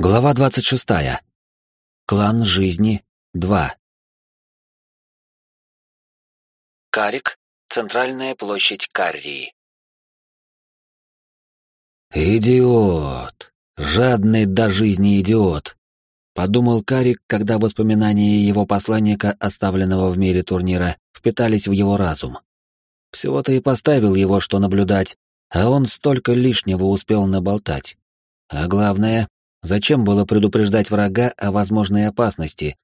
Глава 26. Клан жизни 2. Карик. Центральная площадь Каррии. «Идиот! Жадный до жизни идиот!» — подумал Карик, когда воспоминания его посланника, оставленного в мире турнира, впитались в его разум. Всего-то и поставил его, что наблюдать, а он столько лишнего успел наболтать. А главное, Зачем было предупреждать врага о возможной опасности?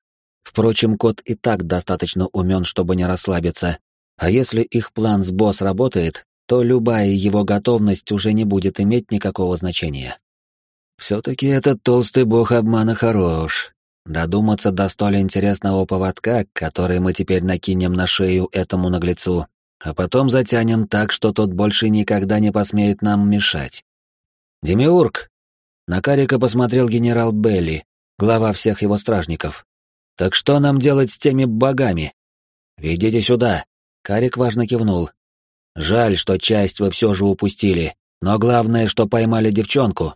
Впрочем, кот и так достаточно умен, чтобы не расслабиться. А если их план с босс работает, то любая его готовность уже не будет иметь никакого значения. Все-таки этот толстый бог обмана хорош. Додуматься до столь интересного поводка, который мы теперь накинем на шею этому наглецу, а потом затянем так, что тот больше никогда не посмеет нам мешать. «Демиург, на Карика посмотрел генерал Белли, глава всех его стражников. «Так что нам делать с теми богами?» «Ведите сюда!» Карик важно кивнул. «Жаль, что часть вы все же упустили, но главное, что поймали девчонку.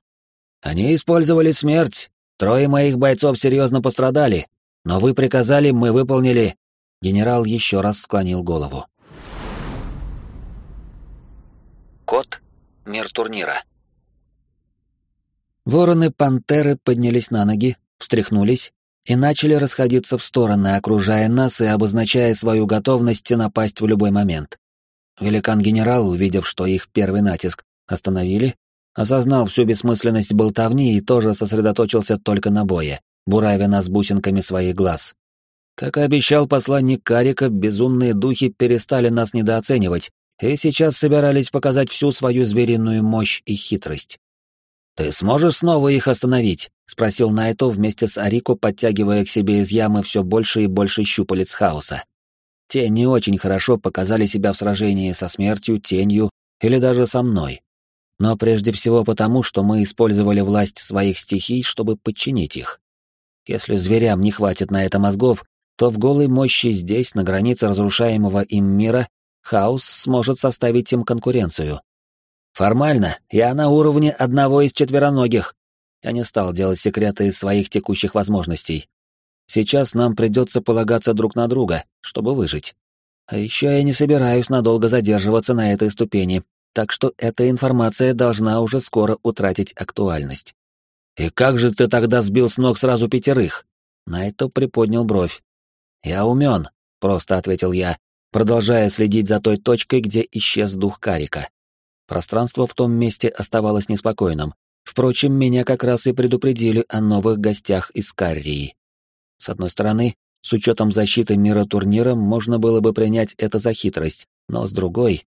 Они использовали смерть, трое моих бойцов серьезно пострадали, но вы приказали, мы выполнили». Генерал еще раз склонил голову. Кот. Мир турнира. Вороны-пантеры поднялись на ноги, встряхнулись и начали расходиться в стороны, окружая нас и обозначая свою готовность напасть в любой момент. Великан-генерал, увидев, что их первый натиск остановили, осознал всю бессмысленность болтовни и тоже сосредоточился только на бое, буравя нас бусинками своих глаз. Как и обещал посланник Карика, безумные духи перестали нас недооценивать и сейчас собирались показать всю свою звериную мощь и хитрость. «Ты сможешь снова их остановить?» — спросил Найто вместе с Арико, подтягивая к себе из ямы все больше и больше щупалец хаоса. Те не очень хорошо показали себя в сражении со смертью, тенью или даже со мной. Но прежде всего потому, что мы использовали власть своих стихий, чтобы подчинить их. Если зверям не хватит на это мозгов, то в голой мощи здесь, на границе разрушаемого им мира, хаос сможет составить им конкуренцию. Формально я на уровне одного из четвероногих. Я не стал делать секреты из своих текущих возможностей. Сейчас нам придется полагаться друг на друга, чтобы выжить. А еще я не собираюсь надолго задерживаться на этой ступени, так что эта информация должна уже скоро утратить актуальность. «И как же ты тогда сбил с ног сразу пятерых?» Найто приподнял бровь. «Я умен», — просто ответил я, продолжая следить за той точкой, где исчез дух Карика. Пространство в том месте оставалось неспокойным. Впрочем, меня как раз и предупредили о новых гостях из Каррии. С одной стороны, с учетом защиты мира турнира, можно было бы принять это за хитрость, но с другой,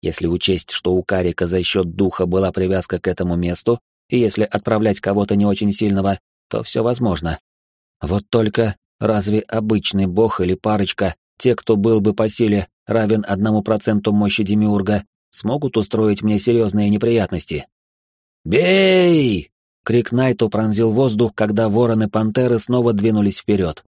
если учесть, что у Карика за счет духа была привязка к этому месту, и если отправлять кого-то не очень сильного, то все возможно. Вот только разве обычный бог или парочка, те, кто был бы по силе, равен одному проценту мощи Демиурга, смогут устроить мне серьезные неприятности. «Бей!» — крик Найту пронзил воздух, когда вороны-пантеры снова двинулись вперед.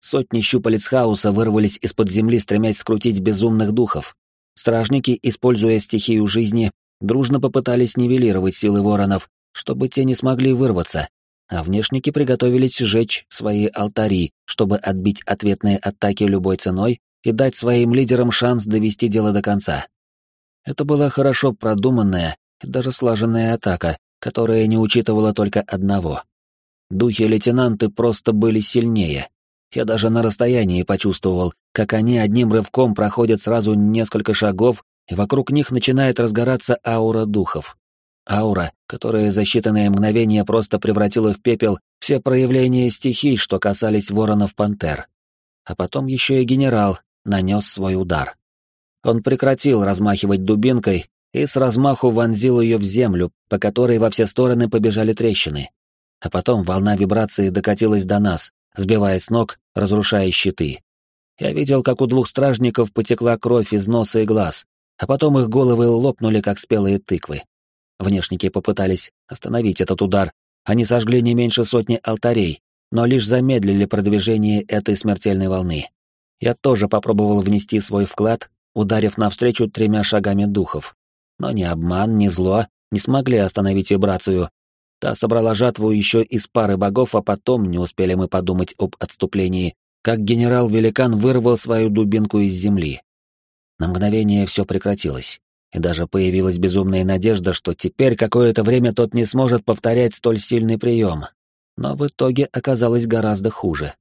Сотни щупалец хаоса вырвались из-под земли, стремясь скрутить безумных духов. Стражники, используя стихию жизни, дружно попытались нивелировать силы воронов, чтобы те не смогли вырваться, а внешники приготовились сжечь свои алтари, чтобы отбить ответные атаки любой ценой и дать своим лидерам шанс довести дело до конца. Это была хорошо продуманная и даже слаженная атака, которая не учитывала только одного. Духи-лейтенанты просто были сильнее. Я даже на расстоянии почувствовал, как они одним рывком проходят сразу несколько шагов, и вокруг них начинает разгораться аура духов. Аура, которая за считанные мгновения просто превратила в пепел все проявления стихий, что касались воронов-пантер. А потом еще и генерал нанес свой удар. Он прекратил размахивать дубинкой и с размаху вонзил ее в землю, по которой во все стороны побежали трещины. А потом волна вибрации докатилась до нас, сбивая с ног, разрушая щиты. Я видел, как у двух стражников потекла кровь из носа и глаз, а потом их головы лопнули, как спелые тыквы. Внешники попытались остановить этот удар, они сожгли не меньше сотни алтарей, но лишь замедлили продвижение этой смертельной волны. Я тоже попробовал внести свой вклад ударив навстречу тремя шагами духов. Но ни обман, ни зло не смогли остановить вибрацию. Та собрала жатву еще из пары богов, а потом, не успели мы подумать об отступлении, как генерал-великан вырвал свою дубинку из земли. На мгновение все прекратилось, и даже появилась безумная надежда, что теперь какое-то время тот не сможет повторять столь сильный прием. Но в итоге оказалось гораздо хуже.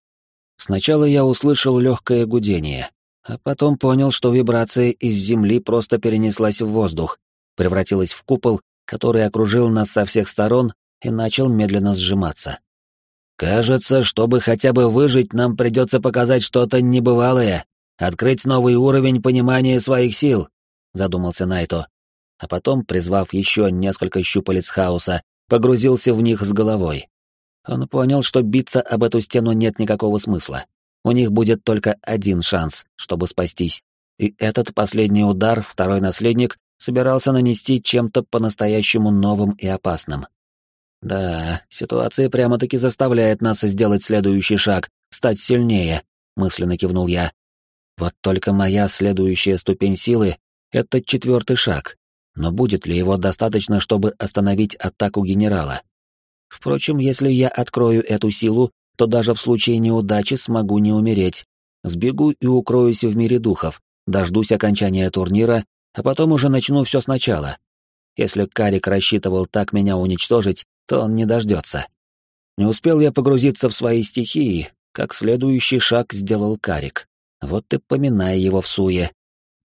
Сначала я услышал легкое гудение, а потом понял, что вибрация из земли просто перенеслась в воздух, превратилась в купол, который окружил нас со всех сторон и начал медленно сжиматься. «Кажется, чтобы хотя бы выжить, нам придется показать что-то небывалое, открыть новый уровень понимания своих сил», — задумался Найто. А потом, призвав еще несколько щупалец хаоса, погрузился в них с головой. Он понял, что биться об эту стену нет никакого смысла. У них будет только один шанс, чтобы спастись. И этот последний удар второй наследник собирался нанести чем-то по-настоящему новым и опасным. Да, ситуация прямо-таки заставляет нас сделать следующий шаг, стать сильнее, мысленно кивнул я. Вот только моя следующая ступень силы — это четвертый шаг. Но будет ли его достаточно, чтобы остановить атаку генерала? Впрочем, если я открою эту силу, то даже в случае неудачи смогу не умереть. Сбегу и укроюсь в мире духов, дождусь окончания турнира, а потом уже начну все сначала. Если Карик рассчитывал так меня уничтожить, то он не дождется. Не успел я погрузиться в свои стихии, как следующий шаг сделал Карик. Вот и поминая его в суе.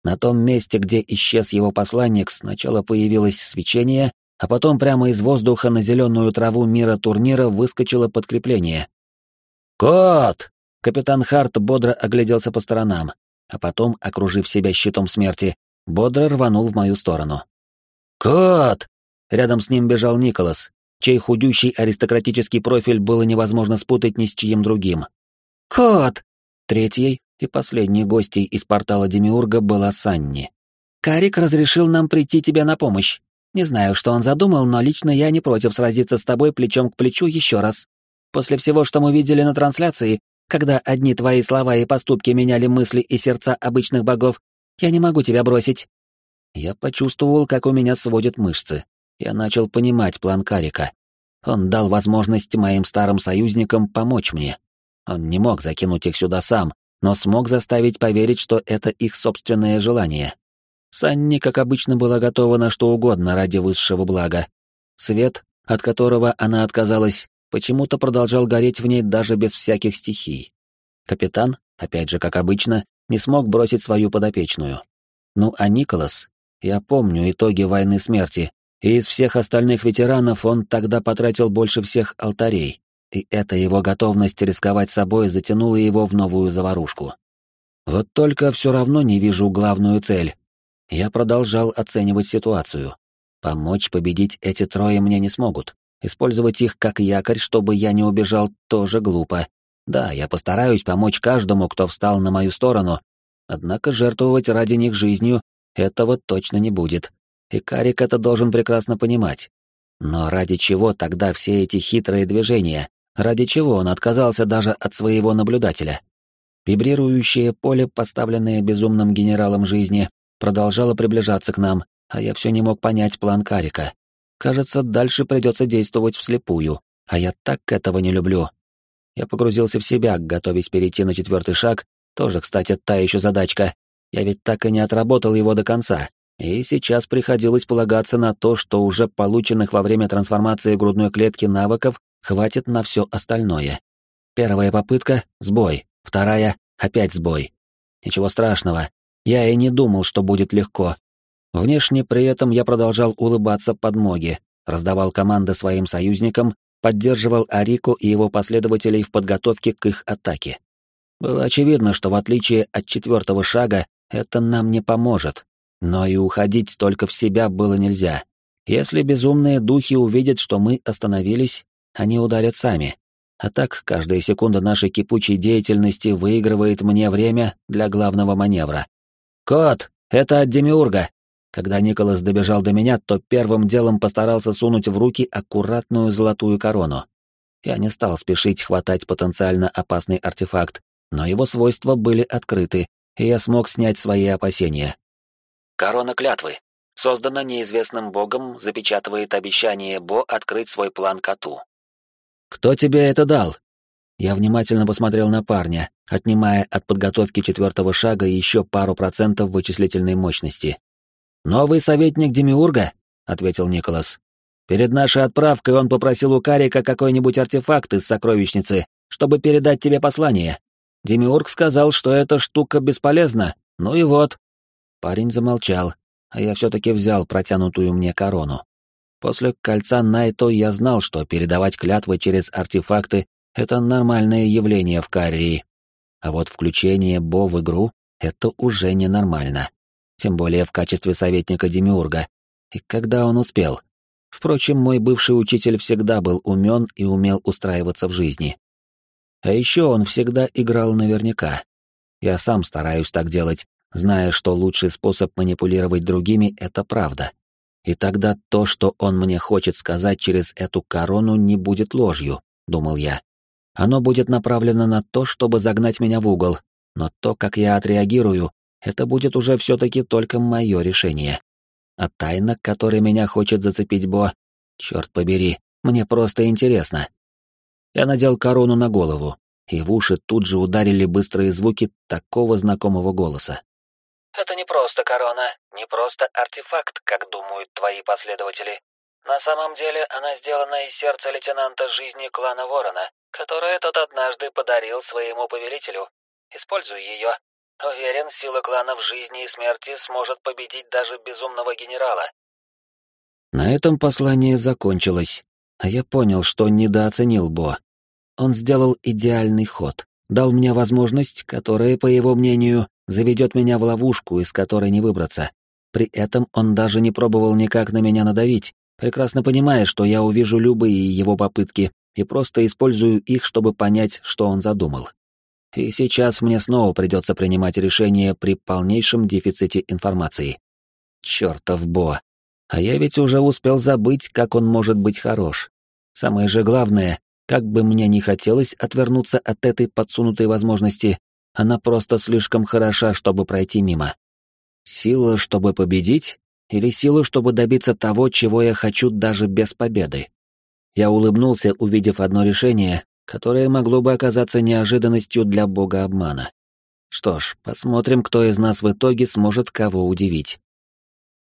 На том месте, где исчез его посланник, сначала появилось свечение, а потом прямо из воздуха на зеленую траву мира турнира выскочило подкрепление. «Кот!» — капитан Харт бодро огляделся по сторонам, а потом, окружив себя щитом смерти, бодро рванул в мою сторону. «Кот!» — рядом с ним бежал Николас, чей худющий аристократический профиль было невозможно спутать ни с чьим другим. «Кот!» Третьей и последней гостьей из портала Демиурга была Санни. «Карик разрешил нам прийти тебе на помощь. Не знаю, что он задумал, но лично я не против сразиться с тобой плечом к плечу еще раз. После всего, что мы видели на трансляции, когда одни твои слова и поступки меняли мысли и сердца обычных богов, я не могу тебя бросить. Я почувствовал, как у меня сводят мышцы. Я начал понимать план Карика. Он дал возможность моим старым союзникам помочь мне. Он не мог закинуть их сюда сам, но смог заставить поверить, что это их собственное желание. Санни, как обычно, была готова на что угодно ради высшего блага. Свет, от которого она отказалась, почему-то продолжал гореть в ней даже без всяких стихий. Капитан, опять же, как обычно, не смог бросить свою подопечную. Ну а Николас, я помню итоги войны смерти, и из всех остальных ветеранов он тогда потратил больше всех алтарей, и эта его готовность рисковать собой затянула его в новую заварушку. Вот только все равно не вижу главную цель, я продолжал оценивать ситуацию. Помочь победить эти трое мне не смогут. Использовать их как якорь, чтобы я не убежал, тоже глупо. Да, я постараюсь помочь каждому, кто встал на мою сторону, однако жертвовать ради них жизнью этого точно не будет. И Карик это должен прекрасно понимать. Но ради чего тогда все эти хитрые движения? Ради чего он отказался даже от своего наблюдателя? Вибрирующее поле, поставленное безумным генералом жизни, продолжала приближаться к нам, а я все не мог понять план Карика. Кажется, дальше придется действовать вслепую, а я так этого не люблю. Я погрузился в себя, готовясь перейти на четвертый шаг, тоже, кстати, та еще задачка. Я ведь так и не отработал его до конца, и сейчас приходилось полагаться на то, что уже полученных во время трансформации грудной клетки навыков хватит на все остальное. Первая попытка — сбой, вторая — опять сбой. Ничего страшного, я и не думал, что будет легко. Внешне при этом я продолжал улыбаться подмоге, раздавал команды своим союзникам, поддерживал Арику и его последователей в подготовке к их атаке. Было очевидно, что в отличие от четвертого шага, это нам не поможет. Но и уходить только в себя было нельзя. Если безумные духи увидят, что мы остановились, они ударят сами. А так, каждая секунда нашей кипучей деятельности выигрывает мне время для главного маневра. «Кот, это от Демиурга!» Когда Николас добежал до меня, то первым делом постарался сунуть в руки аккуратную золотую корону. Я не стал спешить хватать потенциально опасный артефакт, но его свойства были открыты, и я смог снять свои опасения. Корона клятвы. Создано неизвестным богом, запечатывает обещание Бо открыть свой план коту. «Кто тебе это дал?» Я внимательно посмотрел на парня, отнимая от подготовки четвертого шага еще пару процентов вычислительной мощности. «Новый советник Демиурга?» — ответил Николас. «Перед нашей отправкой он попросил у Карика какой-нибудь артефакт из сокровищницы, чтобы передать тебе послание. Демиург сказал, что эта штука бесполезна, ну и вот». Парень замолчал, а я все-таки взял протянутую мне корону. После кольца Найто я знал, что передавать клятвы через артефакты — это нормальное явление в Каррии. А вот включение Бо в игру — это уже ненормально. Тем более в качестве советника Демиурга. И когда он успел? Впрочем, мой бывший учитель всегда был умен и умел устраиваться в жизни. А еще он всегда играл наверняка. Я сам стараюсь так делать, зная, что лучший способ манипулировать другими — это правда. И тогда то, что он мне хочет сказать через эту корону, не будет ложью, думал я. Оно будет направлено на то, чтобы загнать меня в угол, но то, как я отреагирую, это будет уже все-таки только мое решение. А тайна, которой меня хочет зацепить Бо, черт побери, мне просто интересно. Я надел корону на голову, и в уши тут же ударили быстрые звуки такого знакомого голоса. Это не просто корона, не просто артефакт, как думают твои последователи. На самом деле она сделана из сердца лейтенанта жизни клана Ворона, которое тот однажды подарил своему повелителю. Используй ее. Уверен, сила клана в жизни и смерти сможет победить даже безумного генерала. На этом послание закончилось, а я понял, что недооценил Бо. Он сделал идеальный ход, дал мне возможность, которая, по его мнению, заведет меня в ловушку, из которой не выбраться. При этом он даже не пробовал никак на меня надавить, прекрасно понимая, что я увижу любые его попытки и просто использую их, чтобы понять, что он задумал. И сейчас мне снова придется принимать решение при полнейшем дефиците информации. Чертов Бо. А я ведь уже успел забыть, как он может быть хорош. Самое же главное, как бы мне ни хотелось отвернуться от этой подсунутой возможности, она просто слишком хороша, чтобы пройти мимо. Сила, чтобы победить, или сила, чтобы добиться того, чего я хочу даже без победы? Я улыбнулся, увидев одно решение, которое могло бы оказаться неожиданностью для бога обмана. Что ж, посмотрим, кто из нас в итоге сможет кого удивить.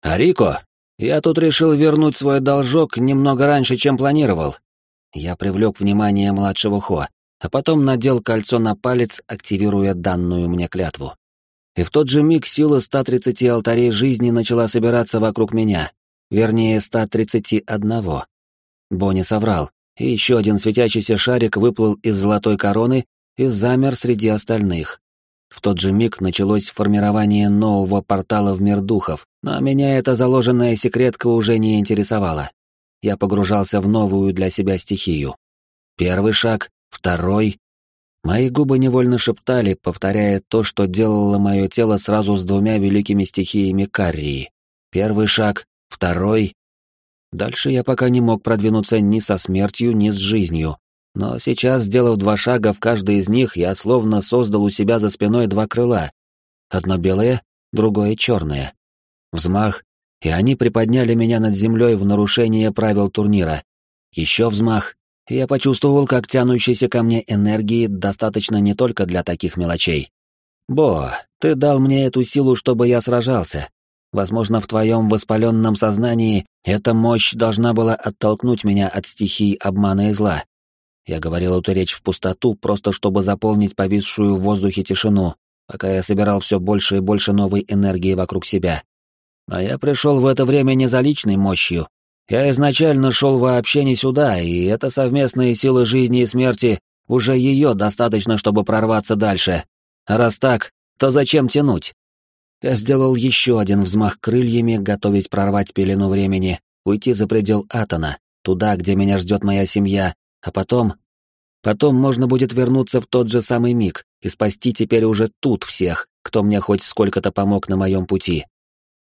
«Арико, я тут решил вернуть свой должок немного раньше, чем планировал». Я привлек внимание младшего Хо, а потом надел кольцо на палец, активируя данную мне клятву. И в тот же миг сила 130 алтарей жизни начала собираться вокруг меня, вернее, 131. Бонни соврал, и еще один светящийся шарик выплыл из золотой короны и замер среди остальных. В тот же миг началось формирование нового портала в мир духов, но меня эта заложенная секретка уже не интересовала. Я погружался в новую для себя стихию. Первый шаг второй. Мои губы невольно шептали, повторяя то, что делало мое тело сразу с двумя великими стихиями Каррии. Первый шаг, второй. Дальше я пока не мог продвинуться ни со смертью, ни с жизнью. Но сейчас, сделав два шага в каждой из них, я словно создал у себя за спиной два крыла. Одно белое, другое черное. Взмах, и они приподняли меня над землей в нарушение правил турнира. Еще взмах, я почувствовал, как тянущейся ко мне энергии достаточно не только для таких мелочей. «Бо, ты дал мне эту силу, чтобы я сражался. Возможно, в твоем воспаленном сознании эта мощь должна была оттолкнуть меня от стихий обмана и зла». Я говорил эту речь в пустоту, просто чтобы заполнить повисшую в воздухе тишину, пока я собирал все больше и больше новой энергии вокруг себя. Но я пришел в это время не за личной мощью, я изначально шел вообще не сюда, и это совместные силы жизни и смерти, уже ее достаточно, чтобы прорваться дальше. А раз так, то зачем тянуть? Я сделал еще один взмах крыльями, готовясь прорвать пелену времени, уйти за предел Атона, туда, где меня ждет моя семья, а потом... Потом можно будет вернуться в тот же самый миг и спасти теперь уже тут всех, кто мне хоть сколько-то помог на моем пути.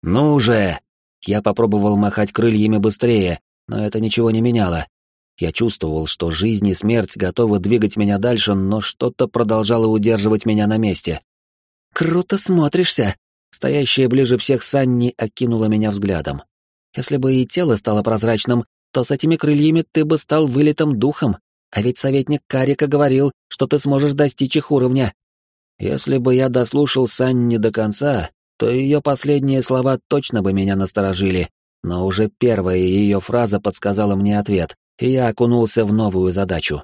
«Ну же!» Я попробовал махать крыльями быстрее, но это ничего не меняло. Я чувствовал, что жизнь и смерть готовы двигать меня дальше, но что-то продолжало удерживать меня на месте. «Круто смотришься!» Стоящая ближе всех Санни окинула меня взглядом. Если бы и тело стало прозрачным, то с этими крыльями ты бы стал вылитым духом, а ведь советник Карика говорил, что ты сможешь достичь их уровня. Если бы я дослушал Санни до конца, то ее последние слова точно бы меня насторожили, но уже первая ее фраза подсказала мне ответ, и я окунулся в новую задачу.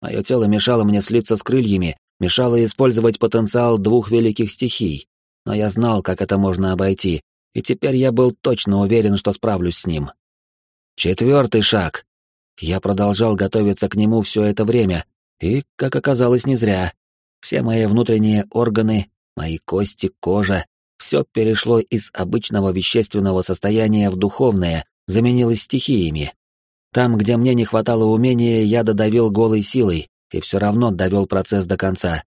Мое тело мешало мне слиться с крыльями, мешало использовать потенциал двух великих стихий, но я знал, как это можно обойти, и теперь я был точно уверен, что справлюсь с ним. Четвертый шаг. Я продолжал готовиться к нему все это время, и, как оказалось, не зря. Все мои внутренние органы, мои кости, кожа, все перешло из обычного вещественного состояния в духовное, заменилось стихиями. Там, где мне не хватало умения, я додавил голой силой и все равно довел процесс до конца.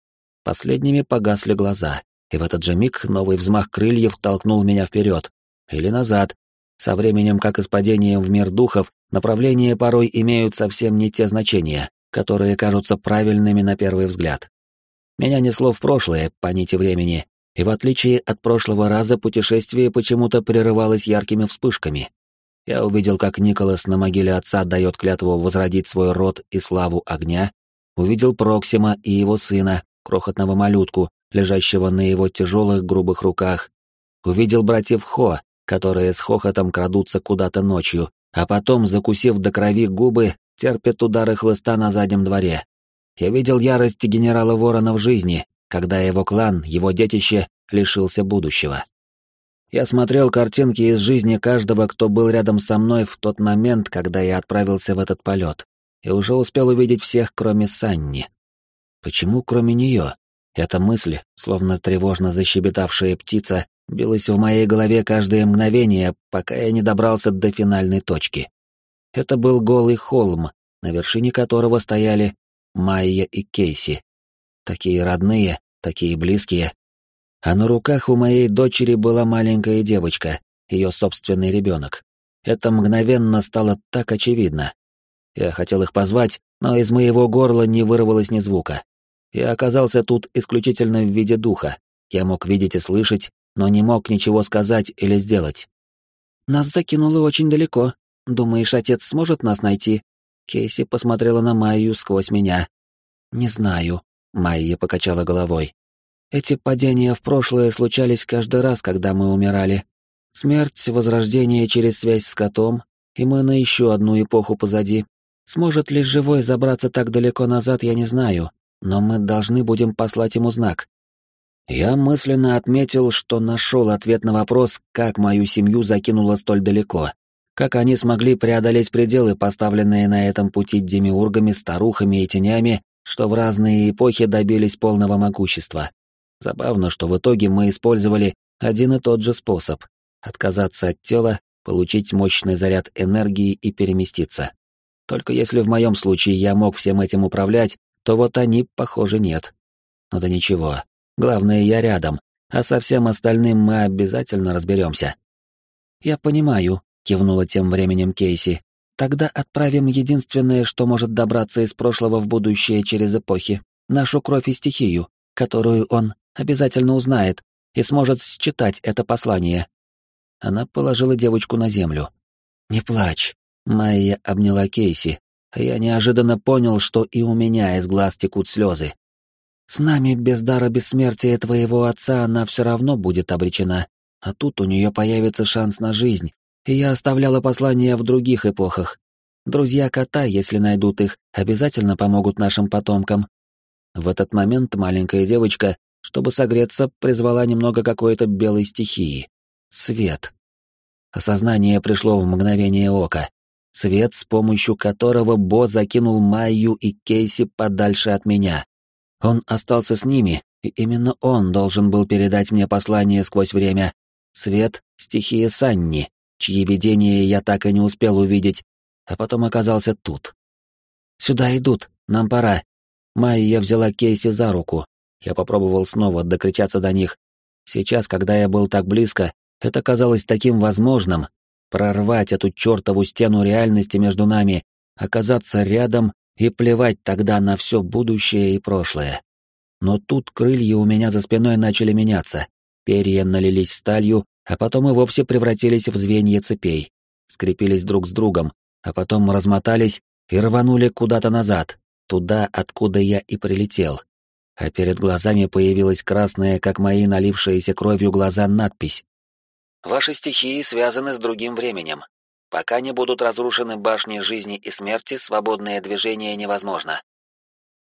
Последними погасли глаза, и в этот же миг новый взмах крыльев толкнул меня вперед. Или назад. Со временем, как и с падением в мир духов, направления порой имеют совсем не те значения, которые кажутся правильными на первый взгляд. Меня несло в прошлое, по нити времени, и в отличие от прошлого раза путешествие почему-то прерывалось яркими вспышками. Я увидел, как Николас на могиле отца дает клятву возродить свой род и славу огня, увидел Проксима и его сына, крохотного малютку, лежащего на его тяжелых грубых руках, увидел братьев Хо, которые с хохотом крадутся куда-то ночью, а потом, закусив до крови губы, терпят удары хлыста на заднем дворе. Я видел ярость генерала Ворона в жизни, когда его клан, его детище, лишился будущего. Я смотрел картинки из жизни каждого, кто был рядом со мной в тот момент, когда я отправился в этот полет, и уже успел увидеть всех, кроме Санни. Почему кроме нее? Эта мысль, словно тревожно защебетавшая птица, билась в моей голове каждое мгновение, пока я не добрался до финальной точки. Это был голый холм, на вершине которого стояли Майя и Кейси, такие родные, такие близкие. А на руках у моей дочери была маленькая девочка, ее собственный ребенок. Это мгновенно стало так очевидно. Я хотел их позвать, но из моего горла не вырвалось ни звука. Я оказался тут исключительно в виде духа. Я мог видеть и слышать, но не мог ничего сказать или сделать. «Нас закинуло очень далеко. Думаешь, отец сможет нас найти?» Кейси посмотрела на Майю сквозь меня. «Не знаю», Майя покачала головой. Эти падения в прошлое случались каждый раз, когда мы умирали. Смерть, возрождение через связь с котом, и мы на еще одну эпоху позади. Сможет ли живой забраться так далеко назад, я не знаю, но мы должны будем послать ему знак. Я мысленно отметил, что нашел ответ на вопрос, как мою семью закинуло столь далеко, как они смогли преодолеть пределы, поставленные на этом пути демиургами, старухами и тенями, что в разные эпохи добились полного могущества. Забавно, что в итоге мы использовали один и тот же способ — отказаться от тела, получить мощный заряд энергии и переместиться. Только если в моем случае я мог всем этим управлять, то вот они, похоже, нет. Ну да ничего, главное, я рядом, а со всем остальным мы обязательно разберемся. «Я понимаю», — кивнула тем временем Кейси. Тогда отправим единственное, что может добраться из прошлого в будущее через эпохи, нашу кровь и стихию, которую он обязательно узнает и сможет считать это послание. Она положила девочку на землю. «Не плачь», — Майя обняла Кейси, я неожиданно понял, что и у меня из глаз текут слезы. «С нами без дара бессмертия твоего отца она все равно будет обречена, а тут у нее появится шанс на жизнь, и я оставляла послания в других эпохах. Друзья кота, если найдут их, обязательно помогут нашим потомкам. В этот момент маленькая девочка, чтобы согреться, призвала немного какой-то белой стихии. Свет. Осознание пришло в мгновение ока. Свет, с помощью которого Бо закинул Майю и Кейси подальше от меня. Он остался с ними, и именно он должен был передать мне послание сквозь время. Свет — стихия Санни чьи видения я так и не успел увидеть, а потом оказался тут. «Сюда идут, нам пора». Майя взяла Кейси за руку. Я попробовал снова докричаться до них. Сейчас, когда я был так близко, это казалось таким возможным. Прорвать эту чертову стену реальности между нами, оказаться рядом и плевать тогда на все будущее и прошлое. Но тут крылья у меня за спиной начали меняться. Перья налились сталью, а потом и вовсе превратились в звенья цепей, скрепились друг с другом, а потом размотались и рванули куда-то назад, туда, откуда я и прилетел. А перед глазами появилась красная, как мои налившиеся кровью глаза, надпись. «Ваши стихии связаны с другим временем. Пока не будут разрушены башни жизни и смерти, свободное движение невозможно».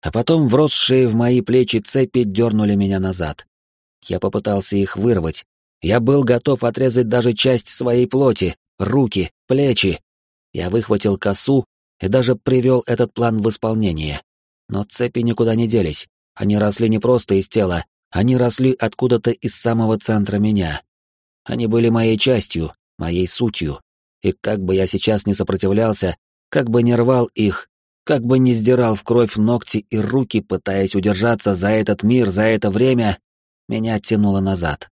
А потом вросшие в мои плечи цепи дернули меня назад. Я попытался их вырвать. Я был готов отрезать даже часть своей плоти, руки, плечи. Я выхватил косу и даже привел этот план в исполнение. Но цепи никуда не делись. Они росли не просто из тела, они росли откуда-то из самого центра меня. Они были моей частью, моей сутью. И как бы я сейчас не сопротивлялся, как бы не рвал их, как бы не сдирал в кровь ногти и руки, пытаясь удержаться за этот мир, за это время, меня тянуло назад.